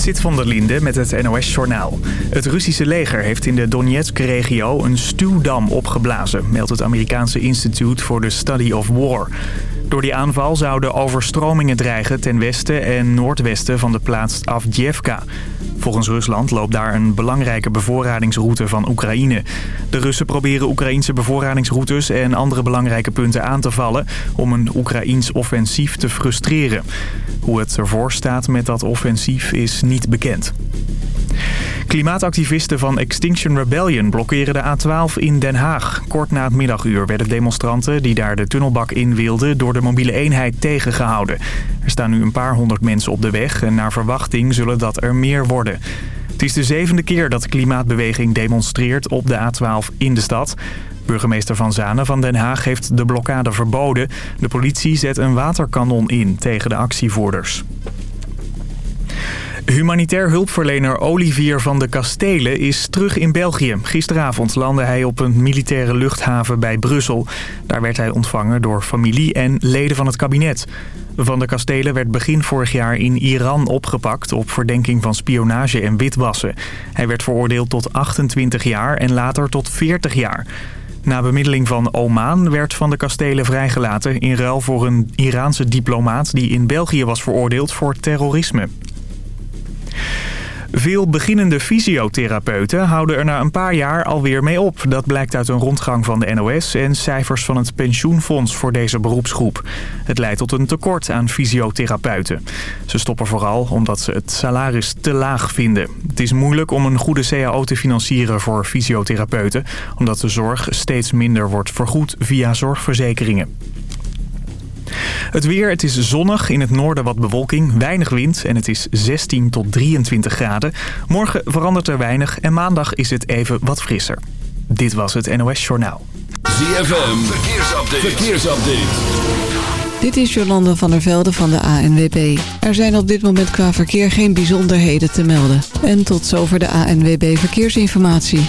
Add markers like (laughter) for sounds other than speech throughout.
Sit van der Linde met het NOS-journaal. Het Russische leger heeft in de Donetsk-regio een stuwdam opgeblazen... meldt het Amerikaanse Institute for the Study of War. Door die aanval zouden overstromingen dreigen ten westen en noordwesten van de plaats Avdiivka. Volgens Rusland loopt daar een belangrijke bevoorradingsroute van Oekraïne. De Russen proberen Oekraïnse bevoorradingsroutes en andere belangrijke punten aan te vallen... om een Oekraïns offensief te frustreren. Hoe het ervoor staat met dat offensief is niet bekend. Klimaatactivisten van Extinction Rebellion blokkeren de A12 in Den Haag. Kort na het middaguur werden demonstranten die daar de tunnelbak in wilden... door de mobiele eenheid tegengehouden. Er staan nu een paar honderd mensen op de weg... en naar verwachting zullen dat er meer worden. Het is de zevende keer dat de klimaatbeweging demonstreert op de A12 in de stad. Burgemeester Van Zanen van Den Haag heeft de blokkade verboden. De politie zet een waterkanon in tegen de actievoerders. Humanitair hulpverlener Olivier van de Kastelen is terug in België. Gisteravond landde hij op een militaire luchthaven bij Brussel. Daar werd hij ontvangen door familie en leden van het kabinet. Van de Kastelen werd begin vorig jaar in Iran opgepakt... op verdenking van spionage en witwassen. Hij werd veroordeeld tot 28 jaar en later tot 40 jaar. Na bemiddeling van Oman werd Van de Kastelen vrijgelaten... in ruil voor een Iraanse diplomaat die in België was veroordeeld voor terrorisme. Veel beginnende fysiotherapeuten houden er na een paar jaar alweer mee op. Dat blijkt uit een rondgang van de NOS en cijfers van het pensioenfonds voor deze beroepsgroep. Het leidt tot een tekort aan fysiotherapeuten. Ze stoppen vooral omdat ze het salaris te laag vinden. Het is moeilijk om een goede CAO te financieren voor fysiotherapeuten... omdat de zorg steeds minder wordt vergoed via zorgverzekeringen. Het weer, het is zonnig, in het noorden wat bewolking, weinig wind en het is 16 tot 23 graden. Morgen verandert er weinig en maandag is het even wat frisser. Dit was het NOS Journaal. ZFM, verkeersupdate. verkeersupdate. Dit is Jolanda van der Velde van de ANWB. Er zijn op dit moment qua verkeer geen bijzonderheden te melden. En tot zover de ANWB Verkeersinformatie.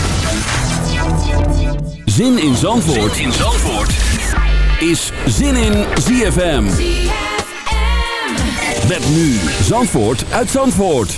Zin in Zandvoort, zin in Zandvoort. is Zin in ZFM. Met nu Zandvoort uit Zandvoort.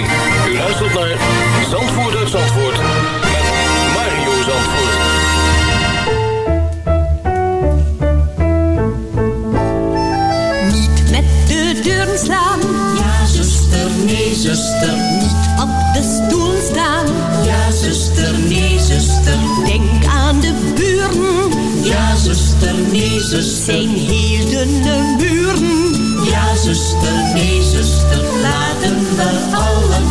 U luistert naar Zandvoort uit Zandvoort met Mario Zandvoort. Niet met de deuren slaan. Ja, zuster, nee, zuster. Niet op de stoel staan. Ja, zuster, nee, zuster. Denk aan de buren. Ja, zuster, nee, zuster. Zijn heel dunne buren. Ja, zuster, nee, zuster. Laten we allemaal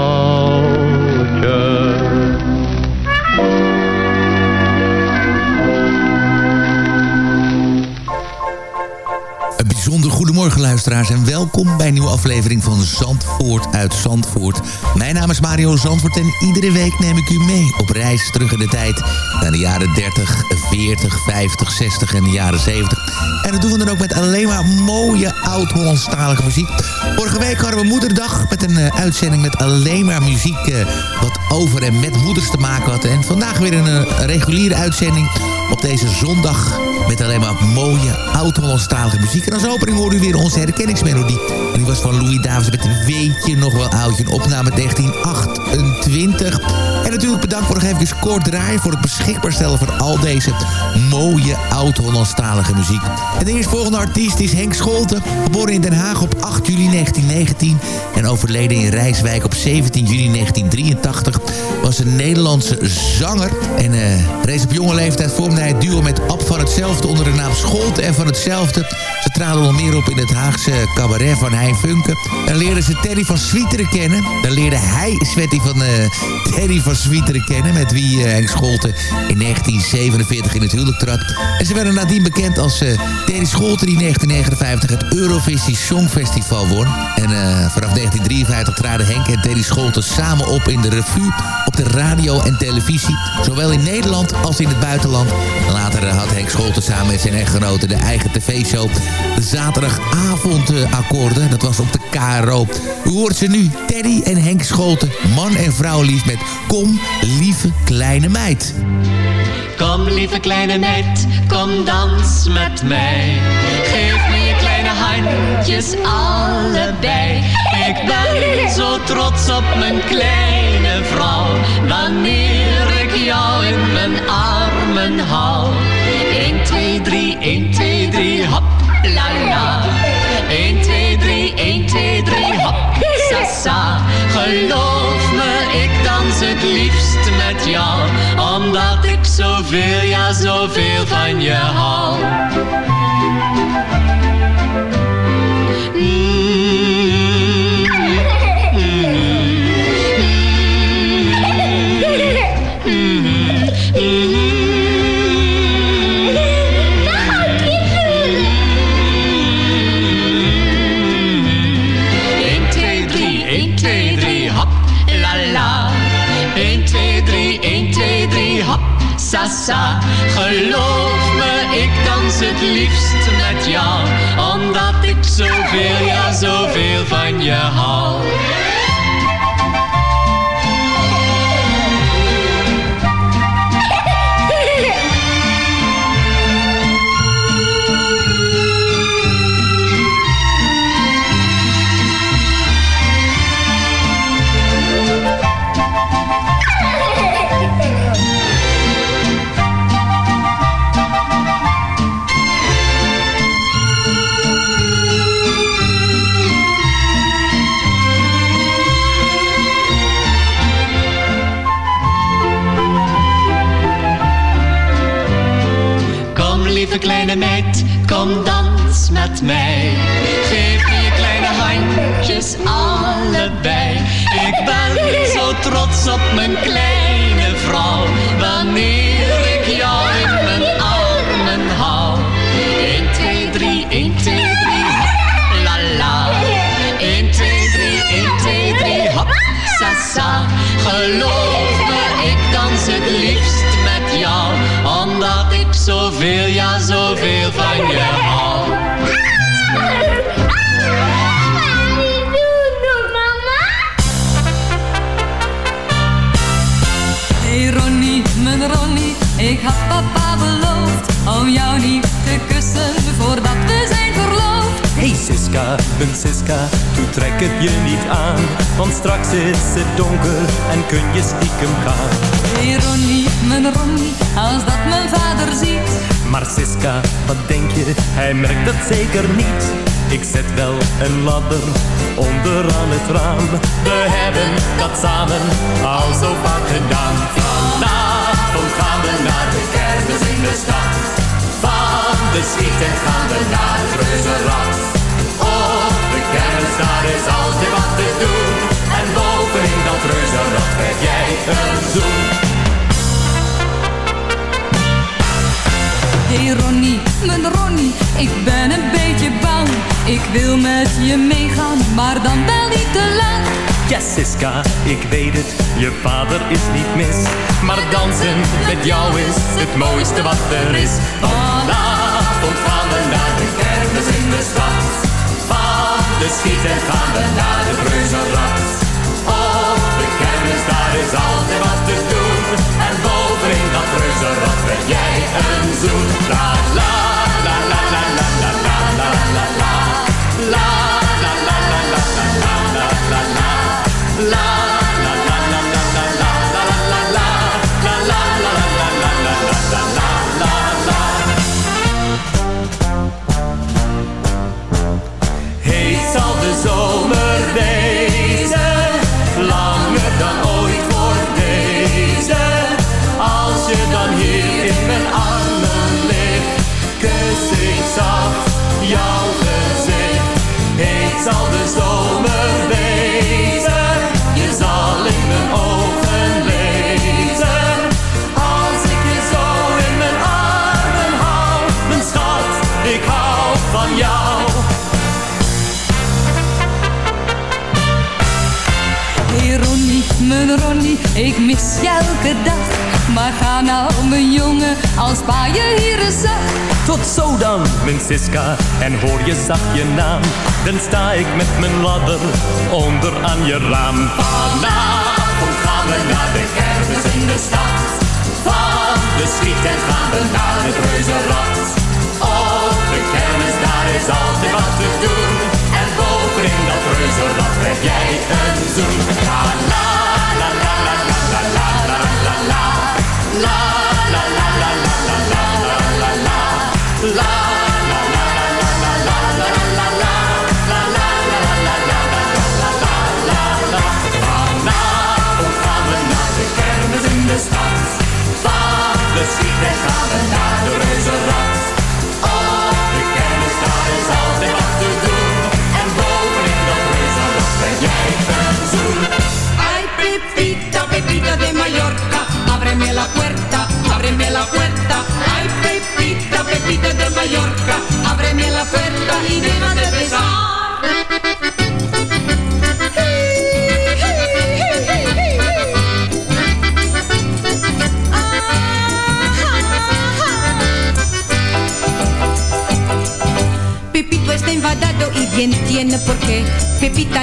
Bijzonder goedemorgen luisteraars en welkom bij een nieuwe aflevering van Zandvoort uit Zandvoort. Mijn naam is Mario Zandvoort en iedere week neem ik u mee op reis terug in de tijd naar de jaren 30, 40, 50, 60 en de jaren 70. En dat doen we dan ook met alleen maar mooie oud-Hollandstalige muziek. Vorige week hadden we moederdag met een eh, uitzending met alleen maar muziek eh, wat over en met moeders te maken had. En vandaag weer een eh, reguliere uitzending op deze zondag met alleen maar mooie oud-Hollandstalige muziek. En als opening hoorde u weer onze herkenningsmelodie. En die was van Louis Davids met Weet je nog wel oudje, een opname 1928. En natuurlijk bedankt voor nog even kort draaien voor het beschikbaar stellen van al deze mooie oud-Hollandstalige muziek. En de eerstvolgende artiest is Henk Scholten, geboren in Den Haag op 8 juli 1919 en overleden in Rijswijk op 17 juni 1983, was een Nederlandse zanger. En uh, reeds op jonge leeftijd vormde hij het duo met Ab van hetzelfde onder de naam Scholten en van hetzelfde. Traden nog meer op in het Haagse cabaret van Hein Funke. Dan leerden ze Terry van Swieteren kennen. Dan leerde hij Sweaty van uh, Terry van Swieteren kennen... met wie uh, Henk Scholten in 1947 in het huwelijk trad. En ze werden nadien bekend als uh, Terry Scholten... die in 1959 het Eurovisie Songfestival won. En vanaf 1953 traden Henk en Terry Scholten samen op in de revue... op de radio en televisie. Zowel in Nederland als in het buitenland. Later had Henk Scholten samen met zijn echtgenote de eigen tv-show... de zaterdagavondakkoorden. Dat was op de KRO. U hoort ze nu, Teddy en Henk Scholten. Man en vrouw lief met Kom, lieve kleine meid. Kom, lieve kleine meid, kom dans met mij. Geef me je kleine handjes allebei. Ik ben zo trots op mijn kleine vrouw. Wanneer ik armen hou. 1, 2, 3, 1, 2, 2, 3, hop. Geloof me, ik dans het liefst met jou. Omdat ik zoveel, ja zoveel van je hou. Geloof me, ik dans het liefst met jou. Omdat ik zoveel met. Mijn Siska, toe trek het je niet aan. Want straks is het donker en kun je stiekem gaan. Hey Ronnie, mijn Ronnie, als dat mijn vader ziet. Maar Siska, wat denk je, hij merkt dat zeker niet. Ik zet wel een ladder onderaan het raam. We hebben dat samen al zo vaak gedaan. Vanavond gaan we naar de kermis in de stad. Van de schieten gaan we naar het reuzenrad. Daar is altijd wat te doen. En bovenin dat reuzenrad krijg jij een zoen. Hey Ronnie, mijn Ronnie, ik ben een beetje bang. Ik wil met je meegaan, maar dan wel niet te lang. Ja, Siska, ik weet het, je vader is niet mis. Maar dansen met jou is het mooiste wat er is. Vanavond gaan we De schieten gaan we naar de reuzenrad. Op de kermis, daar is altijd wat te doen. En bovenin dat reuzenrad krijg jij een zoen. La la la la la la la la la. La Maar ga nou, mijn jongen, als pa je hier eens zag. Tot zo dan, mijn Siska, en hoor je zacht je naam. Dan sta ik met mijn ladder onder aan je raam. Vanavond gaan we naar de kermis in de stad. Van de schieten gaan we naar het reuzenrad. Op de kermis, daar is altijd wat te doen. En bovenin dat reuzenrad krijg jij een zoen. La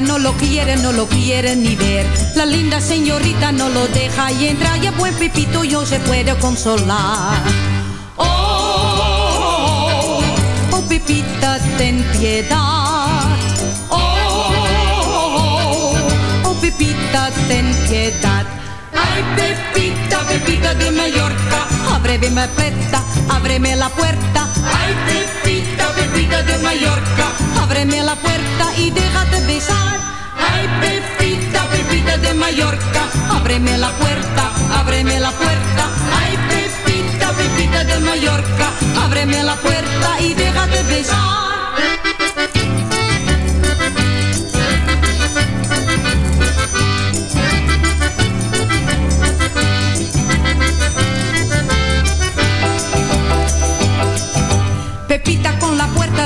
No lo quiere, no lo quiere ni ver. La linda señorita no lo deja y entra. Y a buen Pepito yo se puede consolar. Oh, oh, oh, oh, Pepita, ten piedad. Oh, oh, oh, Pepita, ten piedad. Ay, Pepita, Pepita de Mallorca, ábreme la puerta, ábreme la puerta. Ay, Pepita, Pepita de Mallorca, ábreme la y déjate besar. Ay, Pepita, Pepita de Mallorca, ábreme la puerta, ábreme la puerta. Ay, Pepita, Pepita de Mallorca, ábreme la puerta y déjate besar.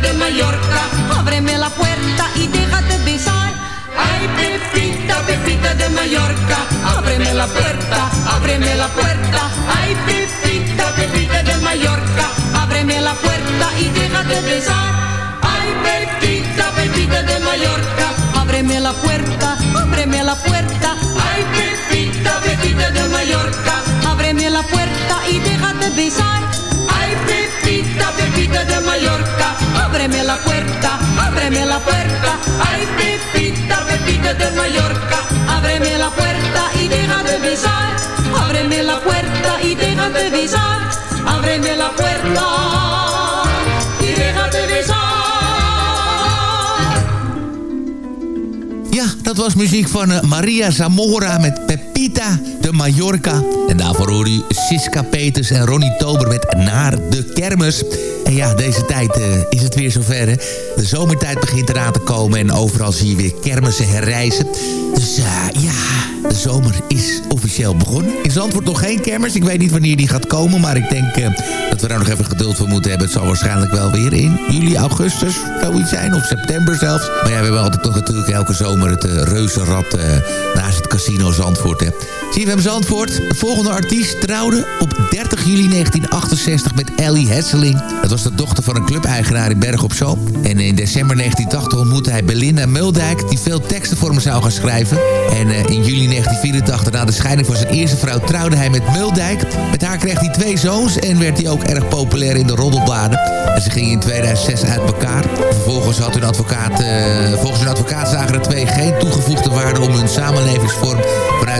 De Mallorca, ábreme la puerta y déjate besar. Ay, Pepita, Pepita de Mallorca, ábreme la puerta, ábreme la puerta. Ay, Pepita, Pepita de Mallorca, ábreme la puerta y déjate besar. Ay, Pepita, Pepita de Mallorca, ábreme la puerta, ábreme la puerta. Ay, Pepita, Pepita de Mallorca, ábreme la puerta y déjate besar. Pepita de Mallorca, ábreme la puerta, ábreme la puerta. Ay, Pepita, Pepita de Mallorca, ábreme la puerta y déjate besar. Ábreme la puerta y déjate besar. Ábreme la puerta y déjate besar. Ja, dat was muziek van eh, Maria Zamora met Pepita de Mallorca. En daarvoor hoor u Siska Peters en Ronnie Tober met Naar de Kermis. En ja, deze tijd eh, is het weer zover. Hè? De zomertijd begint eraan te komen en overal zie je weer kermissen herrijzen. Dus eh, ja, de zomer is officieel begonnen. In Zandvoort nog geen kermis. Ik weet niet wanneer die gaat komen, maar ik denk eh, dat we daar nog even geduld voor moeten hebben. Het zal waarschijnlijk wel weer in juli, augustus zoiets zijn, of september zelfs. Maar ja, we hebben altijd toch natuurlijk elke zomer het reuzenrad naast het casino Zandvoort. Hè. De volgende artiest trouwde op 30 juli 1968 met Ellie Hesseling. Dat was de dochter van een clubeigenaar in Berg op Zoom. En in december 1980 ontmoette hij Belinda Muldijk, die veel teksten voor hem zou gaan schrijven. En uh, in juli 1984, na de scheiding van zijn eerste vrouw, trouwde hij met Muldijk. Met haar kreeg hij twee zoons en werd hij ook erg populair in de roddelbladen. En ze gingen in 2006 uit elkaar. Vervolgens had hun advocaat, uh, volgens hun advocaat zagen de twee geen toegevoegde waarde om hun samenlevingsvorm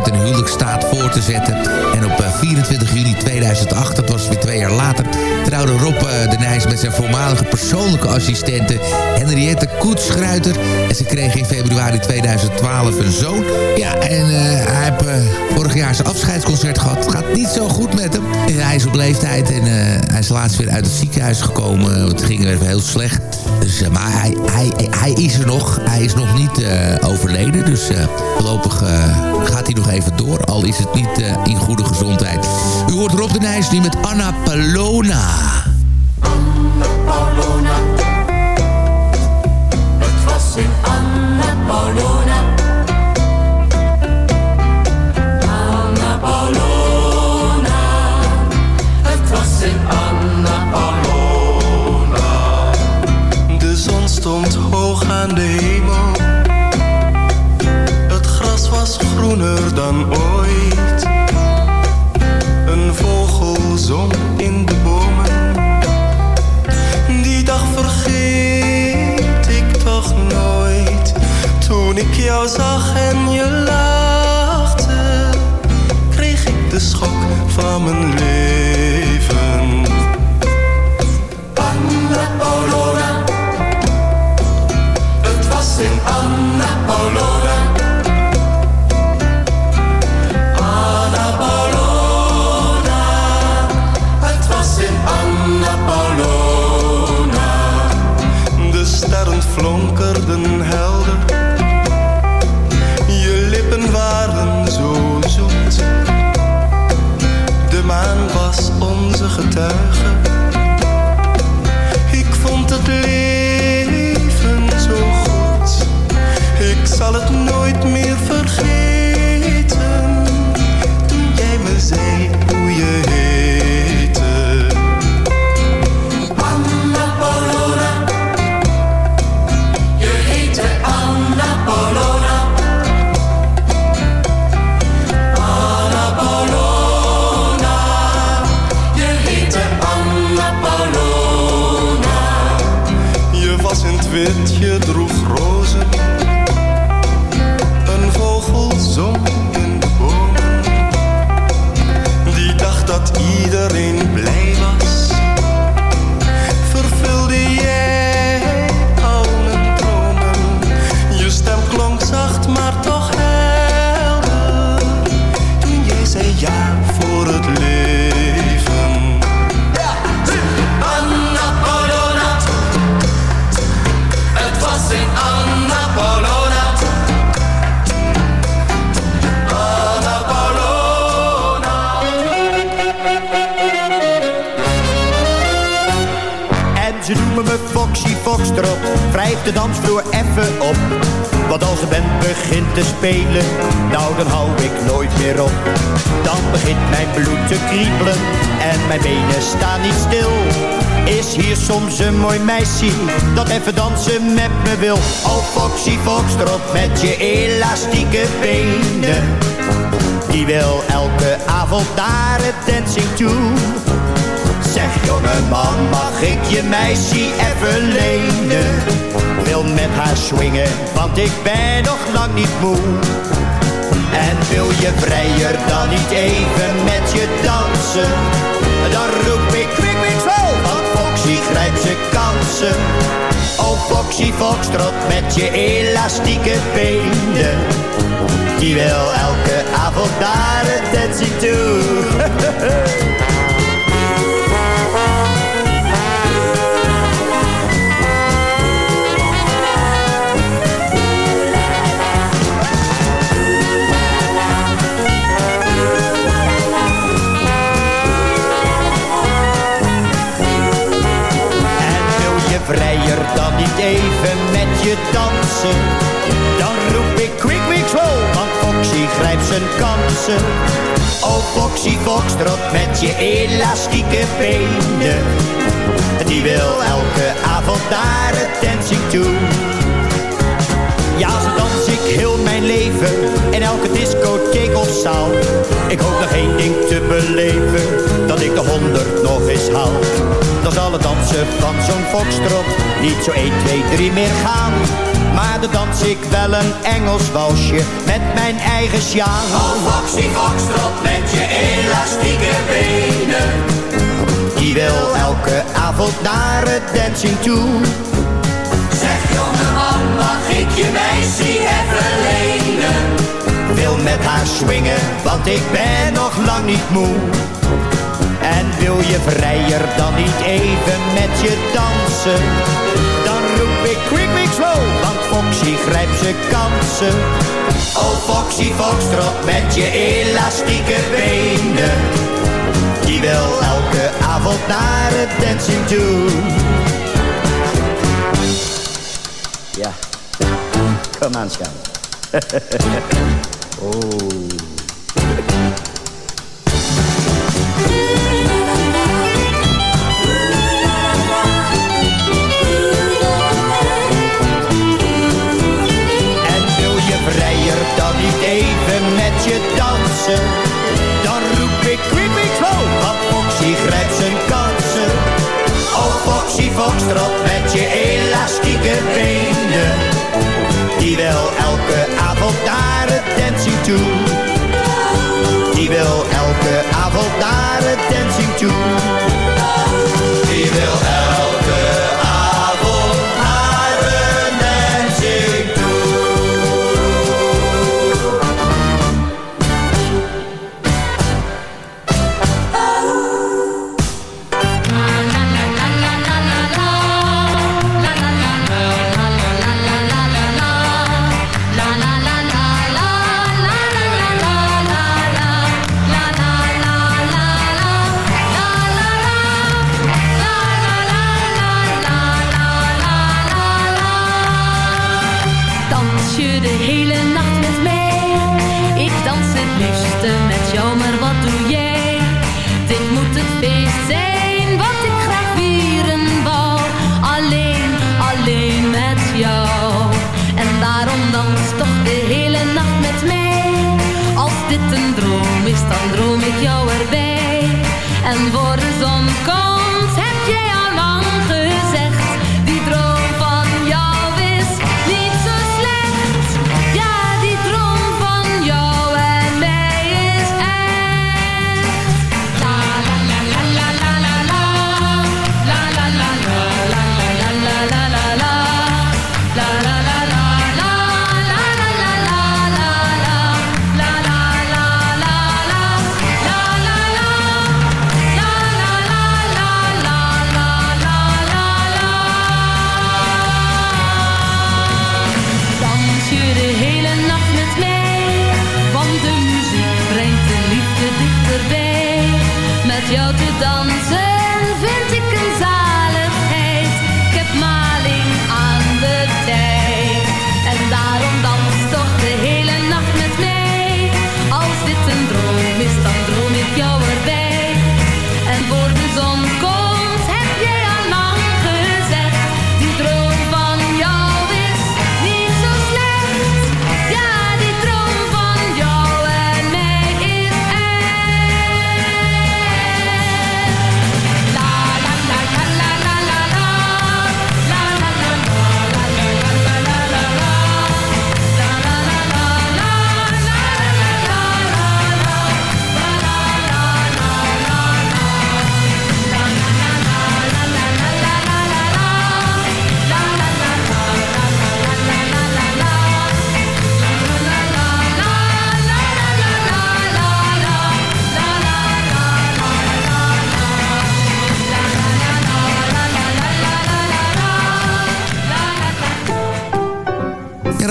een huwelijksstaat voor te zetten. En op uh, 24 juni 2008, dat was weer twee jaar later, trouwde Rob uh, de Nijs met zijn voormalige persoonlijke assistente Henriette Koetsschruiter. En ze kregen in februari 2012 een zoon. Ja, en uh, hij heeft uh, vorig jaar zijn afscheidsconcert gehad. Het gaat niet zo goed met hem. En hij is op leeftijd en hij is laatst weer uit het ziekenhuis gekomen. Het ging even heel slecht. Dus, maar hij, hij, hij is er nog. Hij is nog niet overleden. Dus voorlopig gaat hij nog even door. Al is het niet in goede gezondheid. U hoort Rob de Nijs nu met Anna Palona. Staan niet stil. Is hier soms een mooi meisje dat even dansen met me wil? Oh Foxy Foxtrot met je elastieke benen. Die wil elke avond naar het dancing toe. Zeg jongeman, mag ik je meisje even lenen? Wil met haar swingen, want ik ben nog lang niet moe. En wil je vrijer dan niet even met je dansen? Dan roep ik kwik, kwik, zo, want Foxy grijpt zijn kansen. Oh Foxy Foxtrot met je elastieke benen. Die wil elke avond naar het dancing toe. (laughs) even met je dansen? Dan roep ik quick, quick, slow, want Foxy grijpt zijn kansen. Oh Foxy Foxtrot met je elastieke benen. Die wil elke avond naar het dancing toe. Ja, zo dans ik heel mijn leven in elke discotheek of zaal. Ik hoop nog één ding te beleven, dat ik de honderd nog eens haal. Dan zal het dansen van zo'n foxtrot niet zo 1, 2, 3 meer gaan. Maar dan dans ik wel een Engels walsje met mijn eigen sjaal. Oh Foxy Foxtrot met je elastieke benen. Die wil elke avond naar het dancing toe. Ik je meisje even lenen? Wil met haar swingen, want ik ben nog lang niet moe. En wil je vrijer dan niet even met je dansen? Dan roep ik quick, quick, slow, want Foxy grijpt zijn kansen. Oh Foxy Foxtrot met je elastieke benen. Die wil elke avond naar het dancing toe. (laughs) oh. En wil je vrijer dan niet even met je dansen? Dan roep ik quick, quick, slow, want grijpt zijn kansen. Oh Foxy Foxtrot Die wil elke avond naar het dancing toe. Die wil elke avond naar het dancing toe.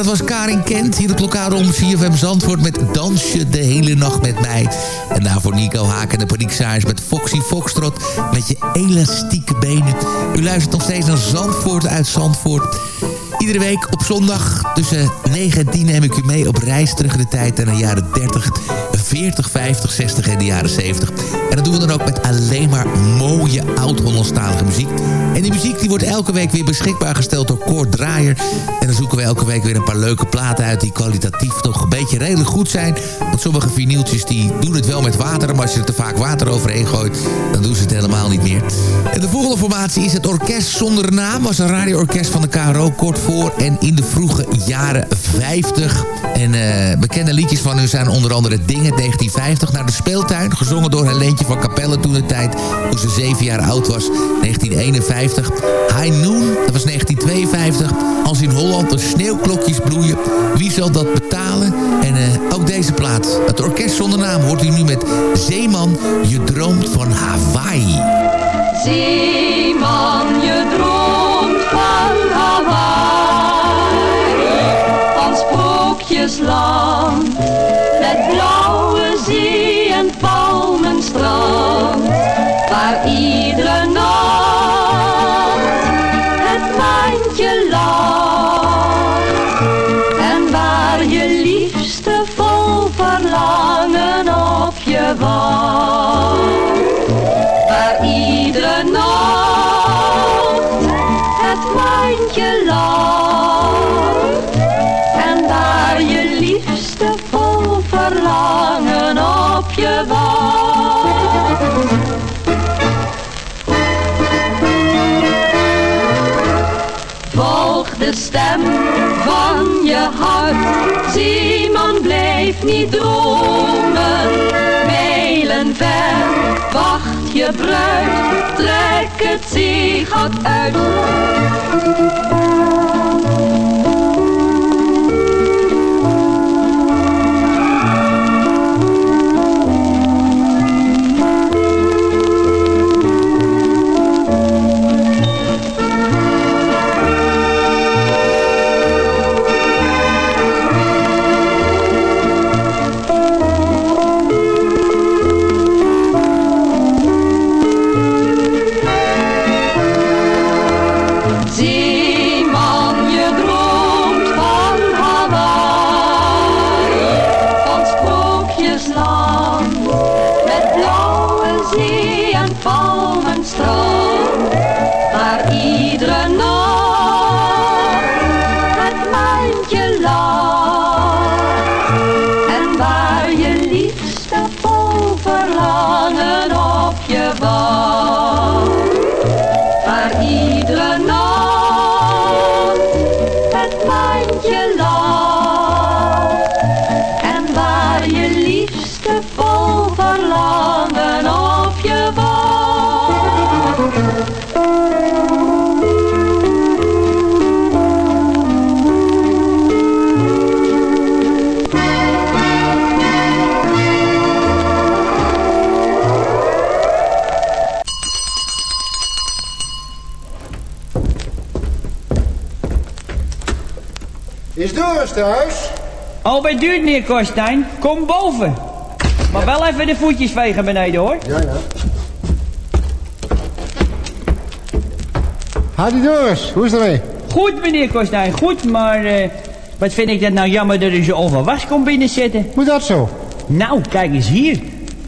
Dat was Karin Kent hier op lokaal om CFM Zandvoort met Dansje de hele nacht met mij. En daarvoor Nico Haak en de Paniekzaaiers met Foxy Foxtrot met je elastieke benen. U luistert nog steeds naar Zandvoort uit Zandvoort. Iedere week op zondag tussen 9 en 10 neem ik u mee op reis terug in de tijd naar de jaren 30, 40, 50, 60 en de jaren 70. En dat doen we dan ook met alleen maar mooie oud-Hollandstalige muziek. En die muziek die wordt elke week weer beschikbaar gesteld door Koord Draaier. En dan zoeken we elke week weer een paar leuke platen uit... die kwalitatief toch een beetje redelijk goed zijn. Want sommige vinyltjes die doen het wel met water... maar als je er te vaak water overheen gooit... dan doen ze het helemaal niet meer. En de volgende formatie is het Orkest Zonder Naam. was een radioorkest van de KRO kort voor en in de vroege jaren 50. En eh, bekende liedjes van hun zijn onder andere Dingen 1950... naar de speeltuin, gezongen door Helentje van Capelle toen de tijd... toen ze zeven jaar oud was, 1951. High Noon, dat was 1952. Als in Holland de sneeuwklokjes bloeien, wie zal dat betalen? En eh, ook deze plaat, het orkest zonder naam, hoort u nu met Zeeman, je droomt van Hawaii. Zeeman, je droomt is long. Je wacht. Volg de stem van je hart, Zeeman blijf niet dromen, mijlen ver, wacht je bruid, trek het zeegat uit. Al bij duurt, meneer Korstijn. Kom boven. Maar wel even de voetjes vegen beneden, hoor. Ja, ja. Hadi Doris, hoe is het ermee? Goed, meneer Korstijn, goed, maar... eh, wat vind ik dat nou jammer dat u zo onverwachts komt binnenzitten. Hoe dat zo? Nou, kijk eens hier.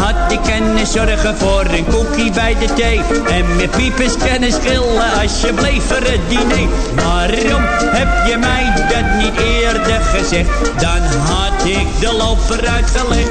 Had ik kunnen zorgen voor een koekie bij de thee. En met piepers kunnen schillen als je bleef voor het diner. Waarom heb je mij dat niet eerder gezegd? Dan had ik de loper uitgelegd.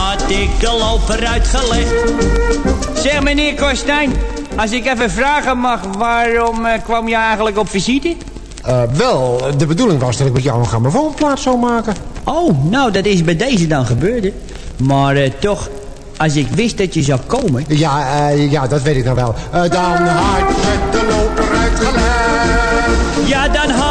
ik de loper uitgelegd. Zeg meneer Korstijn, als ik even vragen mag, waarom eh, kwam je eigenlijk op visite? Eh, wel, de bedoeling was dat ik met jou een grammofoonplaat zou maken. Oh, nou dat is bij deze dan gebeurd. hè. Maar eh, toch, als ik wist dat je zou komen... Ja, ja dat weet ik nou wel. Dan had ik de loper uitgelegd. Ja, dan had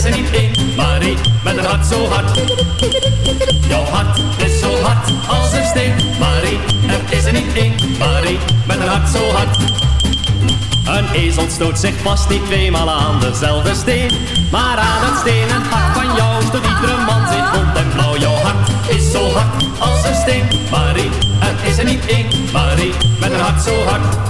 is er niet één, Marie, met een hart zo hard. Jouw hart is zo hard als een steen, Marie. Er is er niet één, Marie, met een hart zo hard. Een ezel stoot zich vast niet tweemaal aan dezelfde steen. Maar aan het stenen hart van jou stoot iedere man zich rond en blauw. Jouw hart is zo hard als een steen, Marie. Er is er niet één, Marie, met een hart zo hard.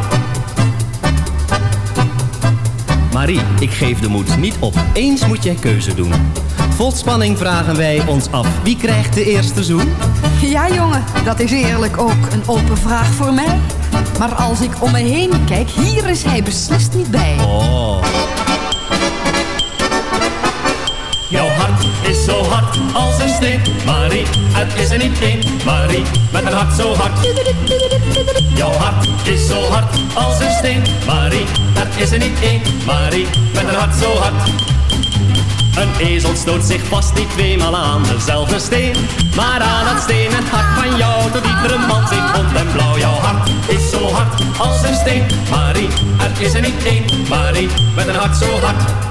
Marie, ik geef de moed niet op. Eens moet jij keuze doen. Vol spanning vragen wij ons af. Wie krijgt de eerste zoen? Ja, jongen, dat is eerlijk ook een open vraag voor mij. Maar als ik om me heen kijk, hier is hij beslist niet bij. Oh. Zo hard als een steen, Marie. Het is er niet één, Marie, met een hart zo hard. Jouw hart is zo hard als een steen, Marie. Het is er niet één, Marie, met een hart zo hard. Een ezel stoot zich vast niet tweemaal aan dezelfde steen. Maar aan het stenen hart van jou doet iedere man zich rond en blauw. Jouw hart is zo hard als een steen, Marie. Er is er niet één, Marie, met een hart zo hard.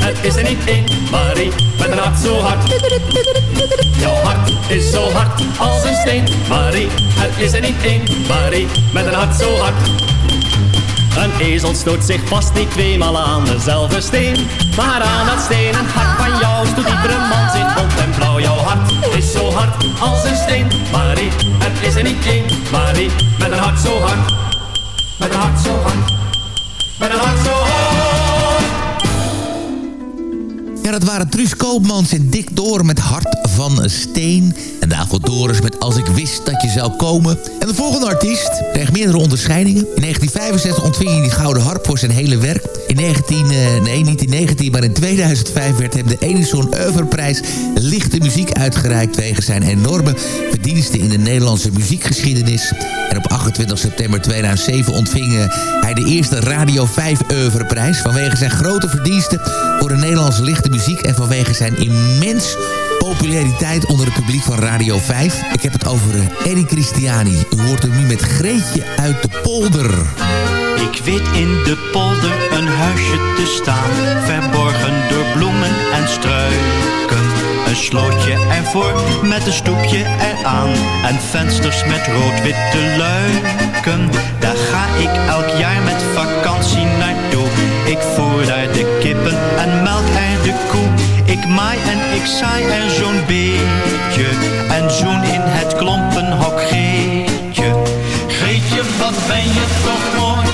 Het is er niet één, Marie, met een hart zo hard. Jouw hart is zo hard als een steen, Marie. Het is er niet één, Marie, met een hart zo hard. Een ezel stoot zich vast niet tweemaal aan dezelfde steen. Maar aan dat stenen hart van jou stoot iedere man zich rond en blauw. Jouw hart is zo hard als een steen, Marie. Het is er niet één, Marie, met een hart zo hard. Met een hart zo hard. Met een hart zo hard. Ja, dat waren Truus Koopmans en Dick Door met Hart van Steen. En daarvoor Doris met Als ik wist dat je zou komen. En de volgende artiest kreeg meerdere onderscheidingen. In 1965 ontving hij die Gouden Harp voor zijn hele werk. In 19, eh, nee niet in 19, maar in 2005 werd hem de Edison Oeuvreprijs Lichte Muziek uitgereikt... wegens zijn enorme verdiensten in de Nederlandse muziekgeschiedenis. En op 28 september 2007 ontving eh, hij de eerste Radio 5 Oeuvreprijs... vanwege zijn grote verdiensten voor de Nederlandse lichte muziek... en vanwege zijn immens populariteit onder het publiek van Radio 5. Ik heb het over eh, Eddie Christiani. U hoort hem nu met Greetje uit de polder. Ik weet in de polder een huisje te staan, verborgen door bloemen en struiken. Een slootje ervoor met een stoepje eraan en vensters met rood-witte luiken. Daar ga ik elk jaar met vakantie naartoe. Ik voer daar de kippen en melk er de koe. Ik maai en ik saai er zo'n beetje en zoen in het klompenhok Geetje. Geetje, wat ben je toch mooi.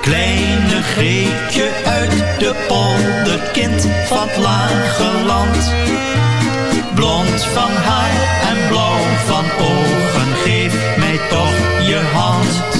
Kleine Greetje uit de polder, kind van het lage land. Blond van haar en blauw van ogen, geef mij toch je hand.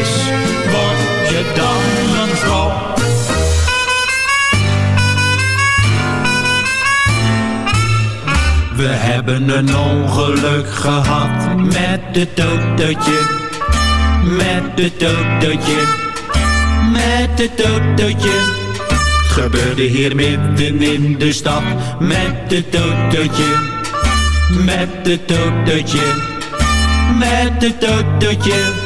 Is, word je dan mijn vrouw. We hebben een ongeluk gehad met het autootje, met het autootje, met het. Het gebeurde hier midden in de stad met het autootje, met het autootje, met het autootje.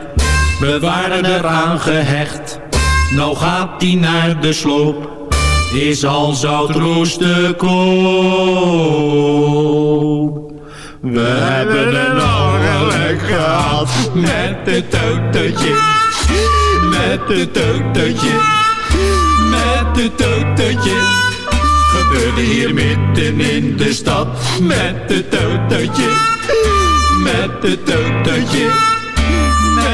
we waren eraan gehecht. Nou gaat die naar de sloop, is al zout roesten koop. We hebben een ongeluk gehad met het autootje, met het autootje, met het autootje. Gebeurde hier midden in de stad met het autootje, met het autootje,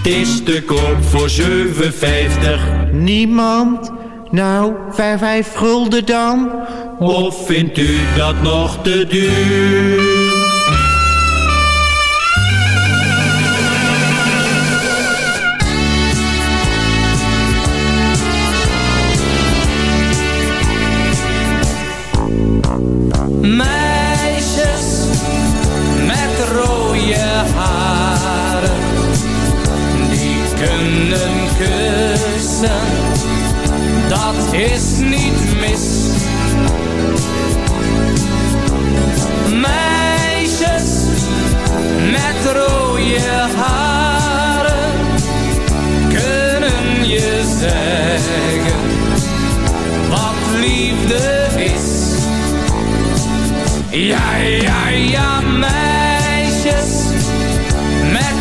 Het is te koop voor 7,50. Niemand? Nou, vijf, vijf gulden dan? Of vindt u dat nog te duur?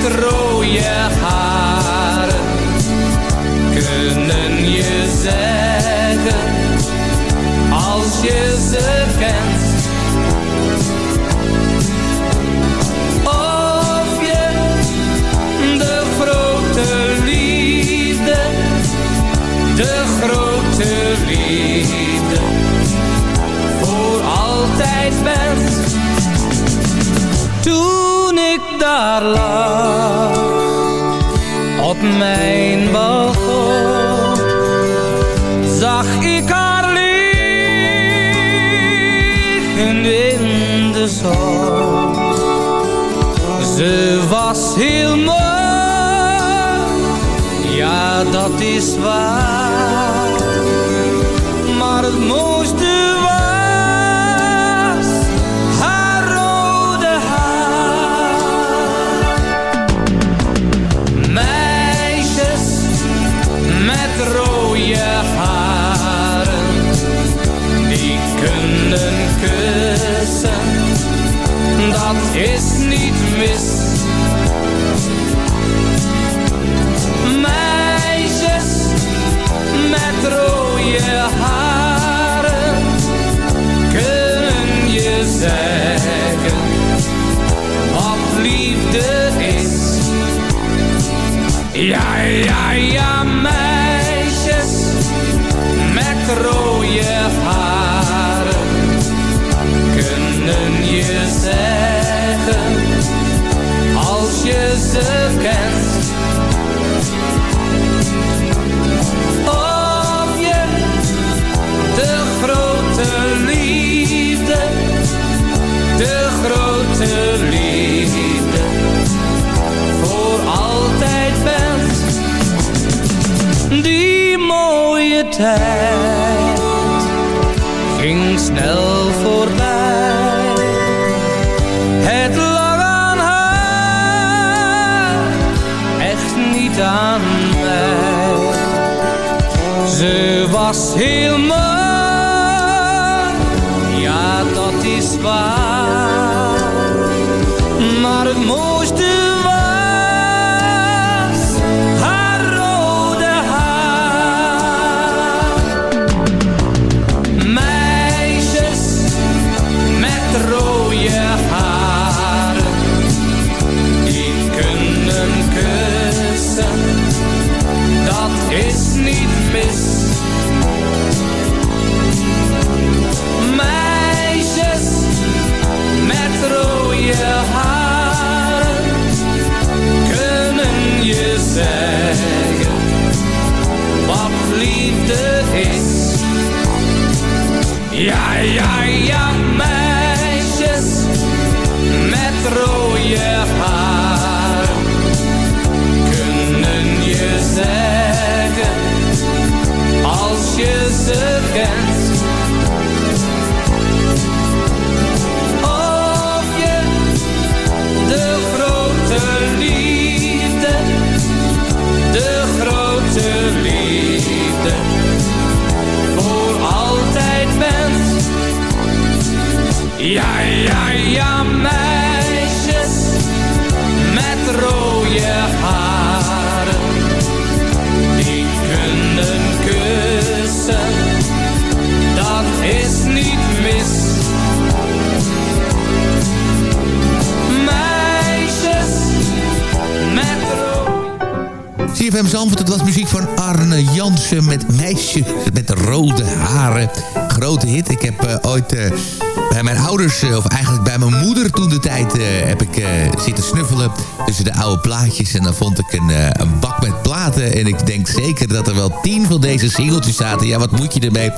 Met rode haren kunnen je zeggen als je ze kent. Of je de grote liefde, de grote liefde voor altijd bent. Toen daar op mijn balkon zag ik haar liggen in de zon. Ze was heel mooi, ja dat is waar. Ja, ja, ja, meisjes met rode haren kunnen je zeggen als je ze kent. Tijd ging snel voorbij. Het lag aan haar, echt niet aan mij. Ze was heel Ja, ja, ja, meisjes CFM Zandvoort, het was muziek van Arne Jansen met meisjes met rode haren. Grote hit. Ik heb eh, ooit eh, bij mijn ouders, eh, of eigenlijk bij mijn moeder toen de tijd, heb ik zitten snuffelen tussen de oude plaatjes. En dan vond ik een, een bak met platen. En ik denk zeker dat er wel tien van deze singeltjes zaten. Ja, wat moet je ermee?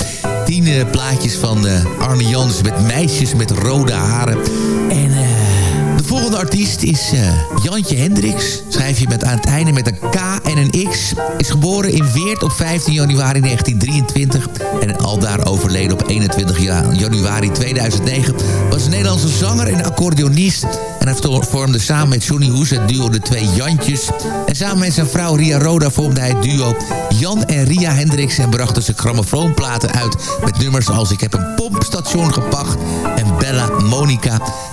Tien plaatjes van Arne Jansen met meisjes met rode haren. En... eh artiest is uh, Jantje Hendricks. Schrijf je met aan het einde met een K en een X. Is geboren in Weert op 15 januari 1923. En al daar overleden op 21 januari 2009. Was een Nederlandse zanger en accordeonist. En hij vormde samen met Johnny Hoes het duo De Twee Jantjes. En samen met zijn vrouw Ria Roda vormde hij het duo Jan en Ria Hendricks. En brachten ze grammofoonplaten uit met nummers als Ik heb een pompstation gepakt. En Bella Monica.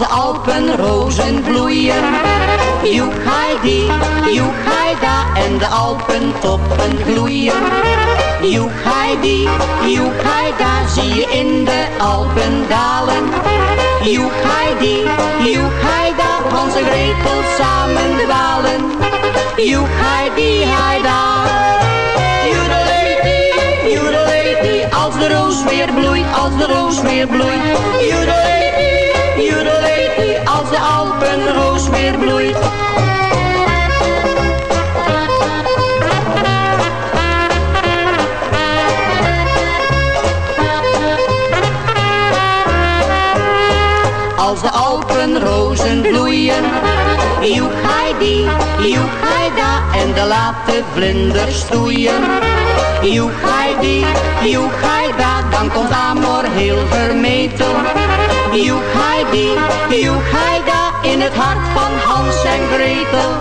de Alpenrozen bloeien. Joek die, joek en de Alpentoppen gloeien. Joek die, joek da zie je in de Alpen dalen. Joek die, joek da Hans en Gretel samen dwalen. Joek die, joedelady, als de roos weer bloeit, als de roos weer bloeit. Joedelady, joedelady, als de Alpenroos weer bloeit. Als de Alpenrozen bloeien, joek die, joek da en de late vlinders stoeien. Joek die, joek da, dan komt Amor heel vermetel. Joek die, joek da, in het hart van Hans en Gretel.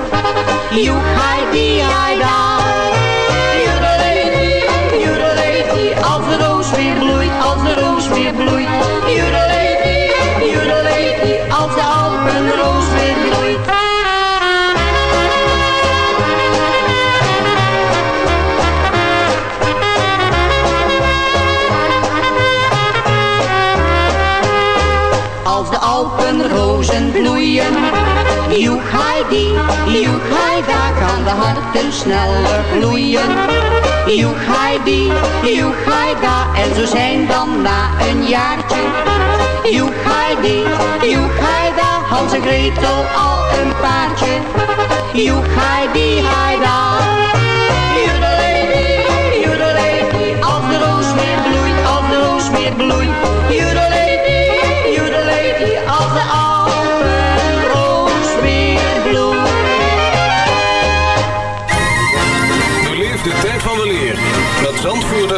Joek die, da. Joedelady, joedelady, als de roos weer bloeit, als de roos weer bloeit. Alpenrozen bloeien. Joek die, joek daar kan de harten sneller bloeien. Joek die, joek da en zo zijn dan na een jaartje. Joek die, joek da, Hans en Gretel al een paardje. Joek die, da. Joedelady,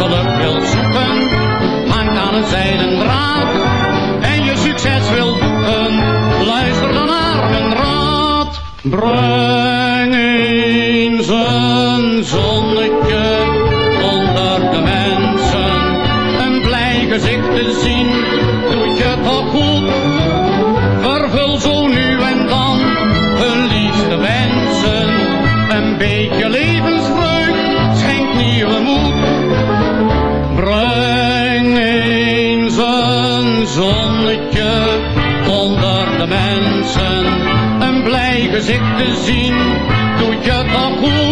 Geluk wilt zoeken, hangt aan een zijden draad. En je succes wilt boeken, luister dan naar mijn raad. Breng eens een zonnetje onder de mensen. Een blij gezicht te zien, doet je toch goed. Gezicht te zien, doet je toch goed.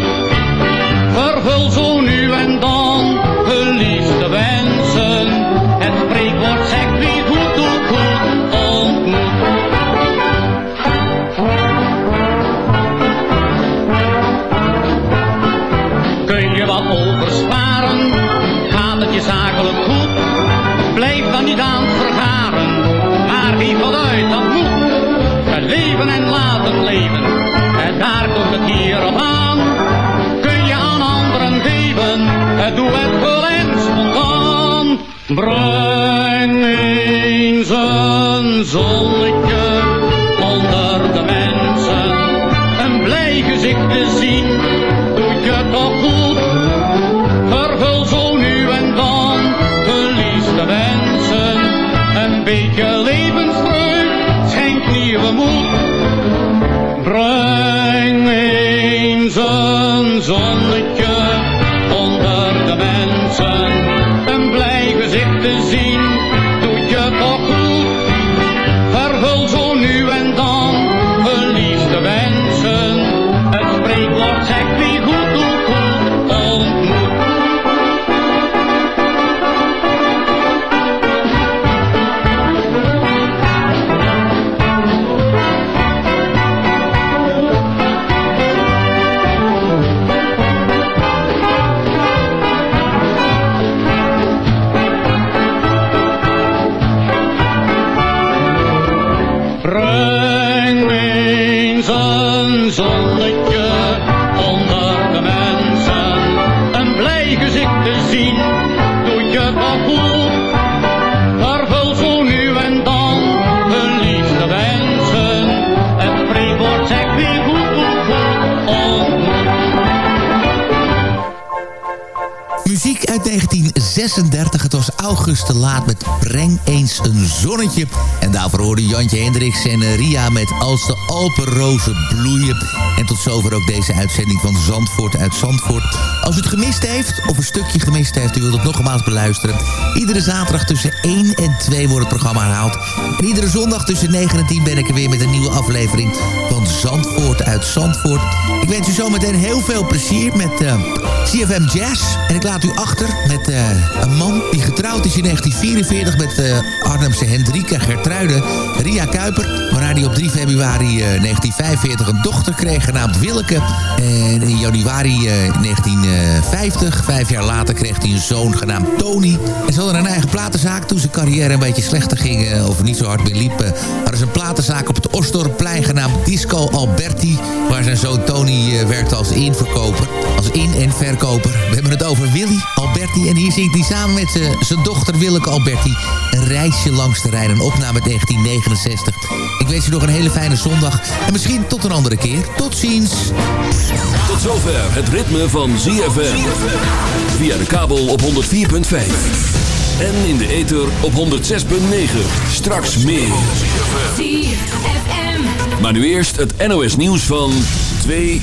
Breng eens een zonnetje 1936. Het was August te laat met Breng eens een zonnetje. En daarvoor hoorde Jantje Hendricks en eh, Ria met Als de Alpenrozen bloeien. En tot zover ook deze uitzending van Zandvoort uit Zandvoort. Als u het gemist heeft, of een stukje gemist heeft... u wilt het nogmaals beluisteren. Iedere zaterdag tussen 1 en 2 wordt het programma herhaald. En iedere zondag tussen 9 en 10 ben ik er weer met een nieuwe aflevering... van Zandvoort uit Zandvoort. Ik wens u zometeen heel veel plezier met eh, CFM Jazz. En ik laat u achter met eh, een man die getrouwd is in 1944... met eh, Arnhemse Hendrika Gertruide Ria Kuiper... waarna hij op 3 februari eh, 1945 een dochter kreeg genaamd Willeke. En in januari eh, 1950, vijf jaar later, kreeg hij een zoon genaamd Tony. En ze hadden een eigen platenzaak. Toen zijn carrière een beetje slechter ging, of niet zo hard meer liep... hadden ze een platenzaak op het Osdorpplein genaamd Disco Alberti... waar zijn zoon Tony eh, werkte als inverkoper. Als in- en verkoper. We hebben het over Willy Alberti. En hier zingt hij samen met eh, zijn dochter Willeke Alberti... een reisje langs de Rijn, een opname uit 1969. Ik wens je nog een hele fijne zondag. En misschien tot een andere keer. Tot ziens. Tot zover het ritme van ZFM. Via de kabel op 104.5. En in de ether op 106.9. Straks meer. ZFM. Maar nu eerst het NOS nieuws van 2